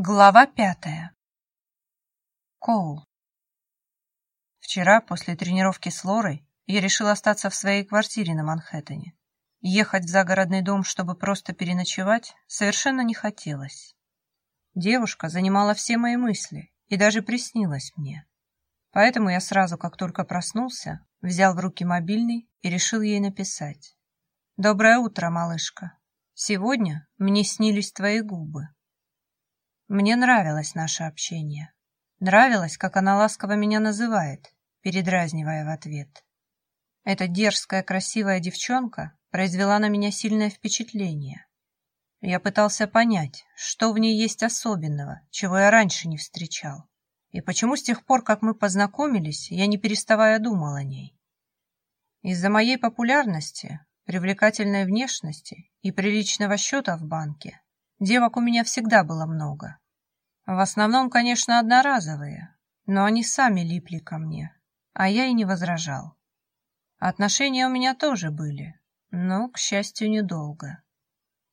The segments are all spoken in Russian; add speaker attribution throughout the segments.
Speaker 1: Глава пятая. Коул. Вчера, после тренировки с Лорой, я решил остаться в своей квартире на Манхэттене. Ехать в загородный дом, чтобы просто переночевать, совершенно не хотелось. Девушка занимала все мои мысли и даже приснилась мне. Поэтому я сразу, как только проснулся, взял в руки мобильный и решил ей написать. «Доброе утро, малышка. Сегодня мне снились твои губы». Мне нравилось наше общение. Нравилось, как она ласково меня называет, передразнивая в ответ. Эта дерзкая, красивая девчонка произвела на меня сильное впечатление. Я пытался понять, что в ней есть особенного, чего я раньше не встречал, и почему с тех пор, как мы познакомились, я не переставая думал о ней. Из-за моей популярности, привлекательной внешности и приличного счета в банке Девок у меня всегда было много. В основном, конечно, одноразовые, но они сами липли ко мне, а я и не возражал. Отношения у меня тоже были, но, к счастью, недолго.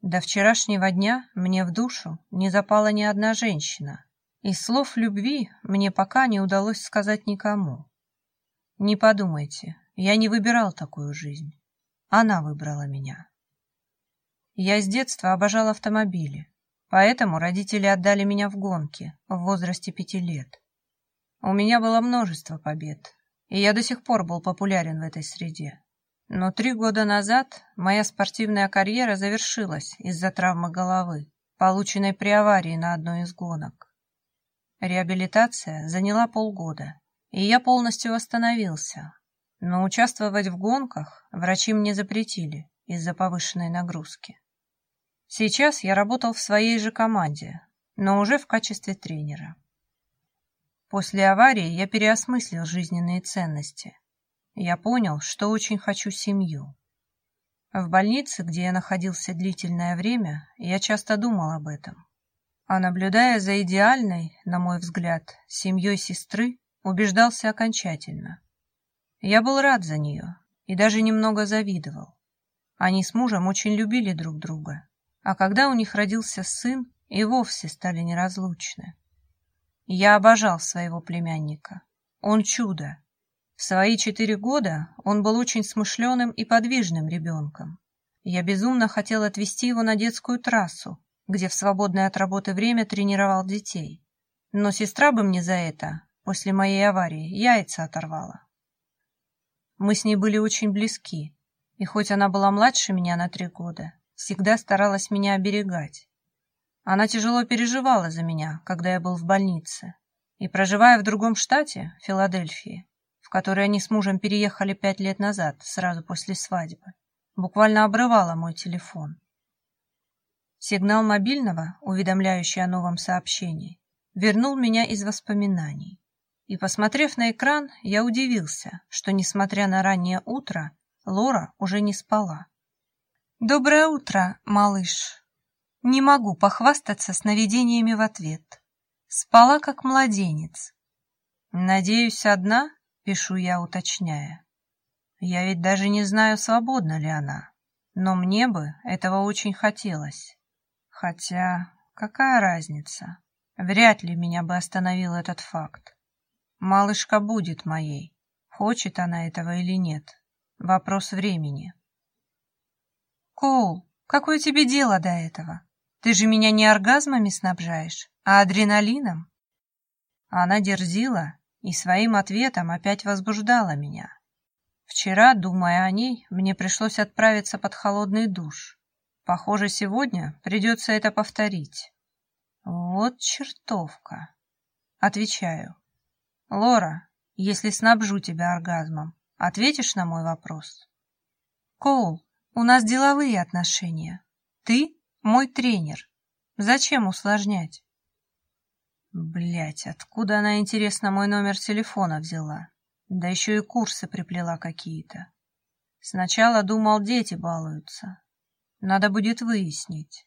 Speaker 1: До вчерашнего дня мне в душу не запала ни одна женщина, и слов любви мне пока не удалось сказать никому. Не подумайте, я не выбирал такую жизнь. Она выбрала меня. Я с детства обожал автомобили, поэтому родители отдали меня в гонки в возрасте пяти лет. У меня было множество побед, и я до сих пор был популярен в этой среде. Но три года назад моя спортивная карьера завершилась из-за травмы головы, полученной при аварии на одной из гонок. Реабилитация заняла полгода, и я полностью восстановился. Но участвовать в гонках врачи мне запретили из-за повышенной нагрузки. Сейчас я работал в своей же команде, но уже в качестве тренера. После аварии я переосмыслил жизненные ценности. Я понял, что очень хочу семью. В больнице, где я находился длительное время, я часто думал об этом. А наблюдая за идеальной, на мой взгляд, семьей сестры, убеждался окончательно. Я был рад за нее и даже немного завидовал. Они с мужем очень любили друг друга а когда у них родился сын, и вовсе стали неразлучны. Я обожал своего племянника. Он чудо. В свои четыре года он был очень смышленым и подвижным ребенком. Я безумно хотел отвезти его на детскую трассу, где в свободное от работы время тренировал детей. Но сестра бы мне за это, после моей аварии, яйца оторвала. Мы с ней были очень близки, и хоть она была младше меня на три года, всегда старалась меня оберегать. Она тяжело переживала за меня, когда я был в больнице. И проживая в другом штате, Филадельфии, в который они с мужем переехали пять лет назад, сразу после свадьбы, буквально обрывала мой телефон. Сигнал мобильного, уведомляющий о новом сообщении, вернул меня из воспоминаний. И, посмотрев на экран, я удивился, что, несмотря на раннее утро, Лора уже не спала. «Доброе утро, малыш!» Не могу похвастаться сновидениями в ответ. Спала, как младенец. «Надеюсь, одна?» — пишу я, уточняя. Я ведь даже не знаю, свободна ли она. Но мне бы этого очень хотелось. Хотя, какая разница? Вряд ли меня бы остановил этот факт. Малышка будет моей. Хочет она этого или нет. Вопрос времени. Коул, какое тебе дело до этого? Ты же меня не оргазмами снабжаешь, а адреналином. Она дерзила и своим ответом опять возбуждала меня. Вчера, думая о ней, мне пришлось отправиться под холодный душ. Похоже, сегодня придется это повторить. Вот чертовка. Отвечаю. Лора, если снабжу тебя оргазмом, ответишь на мой вопрос? Коул, у нас деловые отношения. Ты мой тренер. Зачем усложнять? Блять, откуда она, интересно, мой номер телефона взяла? Да еще и курсы приплела какие-то. Сначала думал, дети балуются. Надо будет выяснить.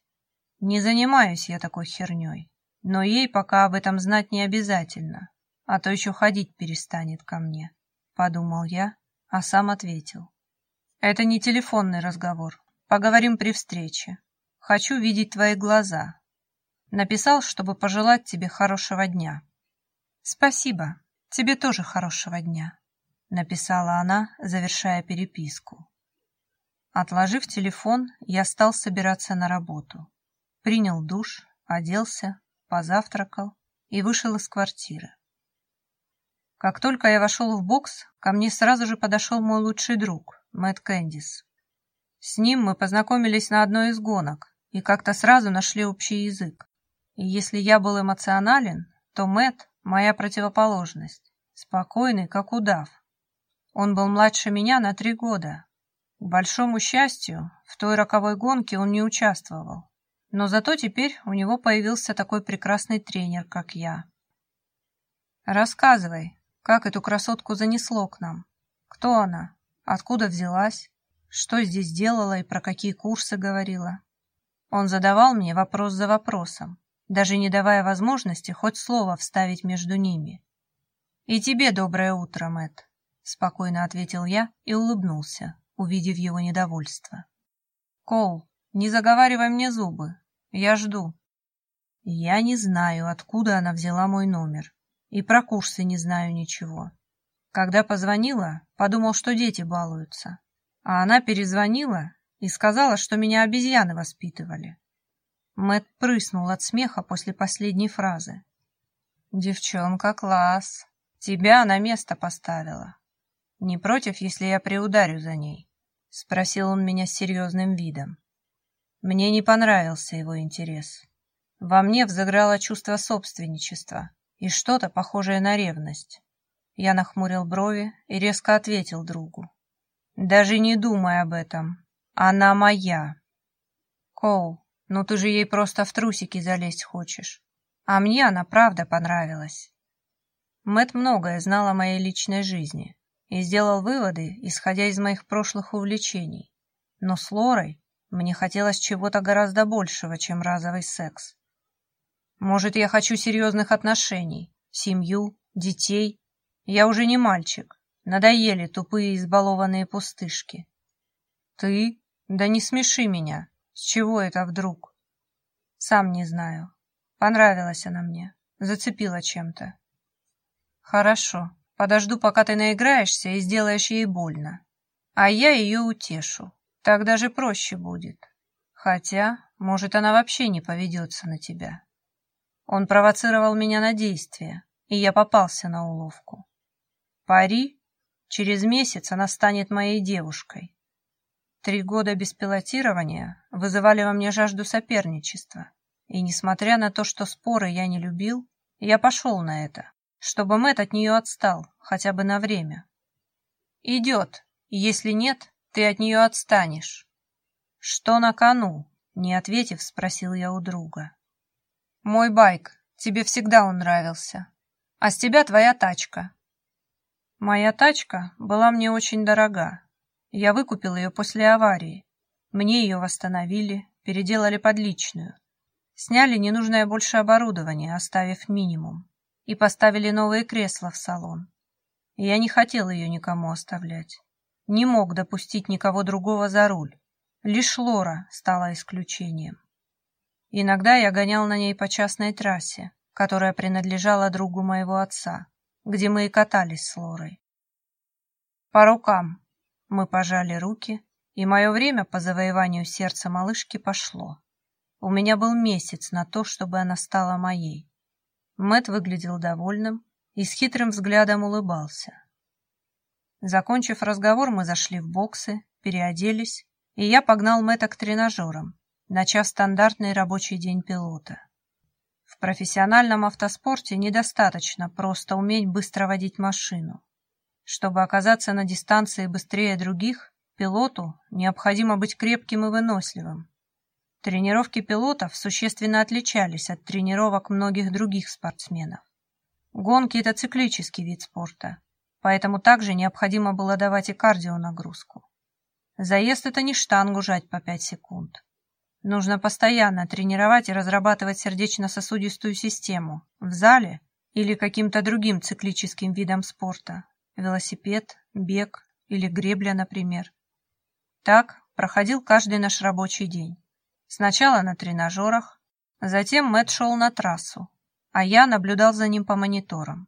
Speaker 1: Не занимаюсь я такой херней, но ей пока об этом знать не обязательно, а то еще ходить перестанет ко мне, подумал я, а сам ответил. Это не телефонный разговор. Поговорим при встрече. Хочу видеть твои глаза. Написал, чтобы пожелать тебе хорошего дня. Спасибо. Тебе тоже хорошего дня, написала она, завершая переписку. Отложив телефон, я стал собираться на работу. Принял душ, оделся, позавтракал и вышел из квартиры. Как только я вошел в бокс, ко мне сразу же подошел мой лучший друг, Мэтт Кэндис. С ним мы познакомились на одной из гонок и как-то сразу нашли общий язык. И если я был эмоционален, то Мэтт — моя противоположность, спокойный, как удав. Он был младше меня на три года. К большому счастью, в той роковой гонке он не участвовал. Но зато теперь у него появился такой прекрасный тренер, как я. «Рассказывай, как эту красотку занесло к нам? Кто она? Откуда взялась? Что здесь делала и про какие курсы говорила?» Он задавал мне вопрос за вопросом, даже не давая возможности хоть слово вставить между ними. «И тебе доброе утро, Мэтт», — спокойно ответил я и улыбнулся, увидев его недовольство. «Коул, не заговаривай мне зубы. Я жду». Я не знаю, откуда она взяла мой номер. И про курсы не знаю ничего. Когда позвонила, подумал, что дети балуются. А она перезвонила и сказала, что меня обезьяны воспитывали. Мэт прыснул от смеха после последней фразы. «Девчонка, класс! Тебя на место поставила. Не против, если я приударю за ней?» — спросил он меня с серьезным видом. Мне не понравился его интерес. Во мне взыграло чувство собственничества и что-то похожее на ревность. Я нахмурил брови и резко ответил другу. «Даже не думай об этом. Она моя». «Коул, ну ты же ей просто в трусики залезть хочешь. А мне она правда понравилась». Мэт многое знал о моей личной жизни и сделал выводы, исходя из моих прошлых увлечений. Но с Лорой мне хотелось чего-то гораздо большего, чем разовый секс. Может, я хочу серьезных отношений, семью, детей. Я уже не мальчик. Надоели тупые избалованные пустышки. Ты? Да не смеши меня. С чего это вдруг? Сам не знаю. Понравилась она мне. Зацепила чем-то. Хорошо. Подожду, пока ты наиграешься и сделаешь ей больно. А я ее утешу. Так даже проще будет. Хотя, может, она вообще не поведется на тебя. Он провоцировал меня на действие, и я попался на уловку. Пари, через месяц она станет моей девушкой. Три года без пилотирования вызывали во мне жажду соперничества, и, несмотря на то, что споры я не любил, я пошел на это, чтобы Мэтт от нее отстал, хотя бы на время. «Идет, если нет, ты от нее отстанешь». «Что на кону?» — не ответив, спросил я у друга. Мой байк. Тебе всегда он нравился. А с тебя твоя тачка. Моя тачка была мне очень дорога. Я выкупил ее после аварии. Мне ее восстановили, переделали под личную. Сняли ненужное больше оборудование, оставив минимум. И поставили новые кресла в салон. Я не хотел ее никому оставлять. Не мог допустить никого другого за руль. Лишь Лора стала исключением. Иногда я гонял на ней по частной трассе, которая принадлежала другу моего отца, где мы и катались с Лорой. По рукам мы пожали руки, и мое время по завоеванию сердца малышки пошло. У меня был месяц на то, чтобы она стала моей. Мэт выглядел довольным и с хитрым взглядом улыбался. Закончив разговор, мы зашли в боксы, переоделись, и я погнал Мэтта к тренажерам, начав стандартный рабочий день пилота. В профессиональном автоспорте недостаточно просто уметь быстро водить машину. Чтобы оказаться на дистанции быстрее других, пилоту необходимо быть крепким и выносливым. Тренировки пилотов существенно отличались от тренировок многих других спортсменов. Гонки – это циклический вид спорта, поэтому также необходимо было давать и кардионагрузку. Заезд – это не штангу жать по 5 секунд. Нужно постоянно тренировать и разрабатывать сердечно-сосудистую систему в зале или каким-то другим циклическим видом спорта, велосипед, бег или гребля, например. Так проходил каждый наш рабочий день. Сначала на тренажерах, Затем Мэтт шел на трассу, а я наблюдал за ним по мониторам.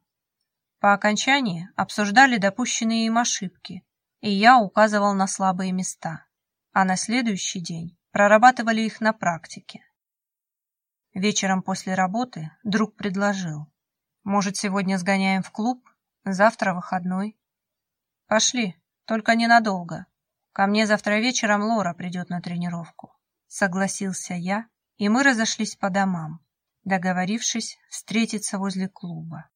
Speaker 1: По окончании обсуждали допущенные им ошибки, и я указывал на слабые места, а на следующий день прорабатывали их на практике. Вечером после работы друг предложил. Может, сегодня сгоняем в клуб? Завтра выходной. Пошли, только ненадолго. Ко мне завтра вечером Лора придет на тренировку. Согласился я, и мы разошлись по домам, договорившись встретиться возле клуба.